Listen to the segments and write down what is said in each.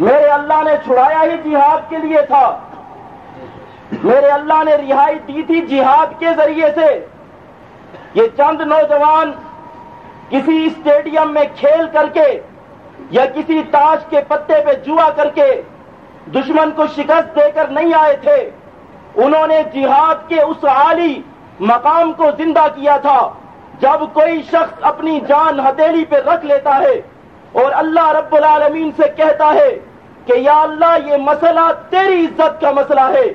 میرے اللہ نے چھڑایا ہی جہاد کے لیے تھا۔ میرے اللہ نے رہائی دی تھی جہاد کے ذریعے سے۔ یہ چند نوجوان کسی اسٹیڈیم میں کھیل کر کے یا کسی تاش کے پتے پہ جوا کر کے دشمن کو شکست دے کر نہیں آئے تھے۔ انہوں نے جہاد کے اس عالی مقام کو زندہ کیا تھا۔ جب کوئی شخص اپنی جان ہتھیلی پہ رکھ لیتا ہے اور اللہ رب العالمین سے کہتا ہے کہ یا اللہ یہ مسئلہ تیری عزت کا مسئلہ ہے،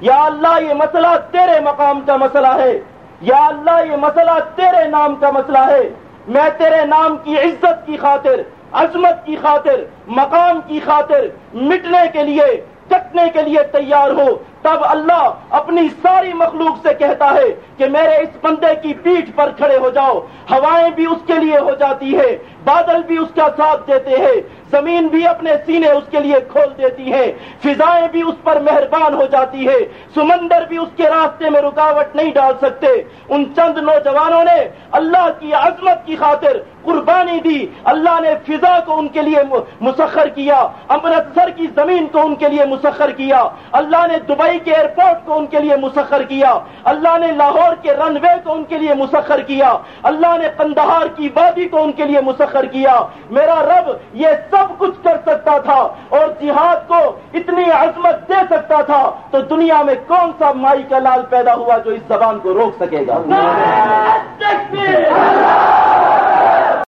یا اللہ یہ مسئلہ تیرے مقام کا مسئلہ ہے، یا اللہ یہ مسئلہ تیرے نام کا مسئلہ ہے۔ میں تیرے نام کی عزت کی خاطر، عظمت کی خاطر، مقام کی خاطر، مٹنے کے لیے کٹنے کے لیے تیار ہو تب اللہ اپنی ساری مخلوق سے کہتا ہے کہ میرے اس بندے کی پیٹھ پر کھڑے ہو جاؤ۔ ہوائیں بھی اس کے لیے ہو جاتی ہے بادل بھی اس کا ساتھ دیتے ہیں، زمین بھی اپنے سینے اس کے لیے کھول دیتی ہے فضائیں بھی اس پر مہربان ہو جاتی ہے سمندر بھی اس کے راستے میں رکاوٹ نہیں ڈال سکتے۔ ان چند نوجوانوں نے اللہ کی عظمت کی خاطر قربانی دی اللہ نے فضا کو ان کے لیے مسخر کیا امرتسر کی زمین کو ان کے لیے مسخر کیا اللہ نے دبئی کے ایئرپورٹ کو ان کے لیے مسخر کیا اللہ نے لاہور کے رن وے کو ان کے لیے مسخر کیا اللہ نے قندہار کی وادی کو ان کے لیے مسخر کیا میرا رب یہ سب کچھ کر سکتا تھا اور جہاد کو اتنی عظمت دے سکتا تھا تو دنیا میں کون سا مائی کا لال پیدا ہوا جو اس زبان کو روک سکے گا؟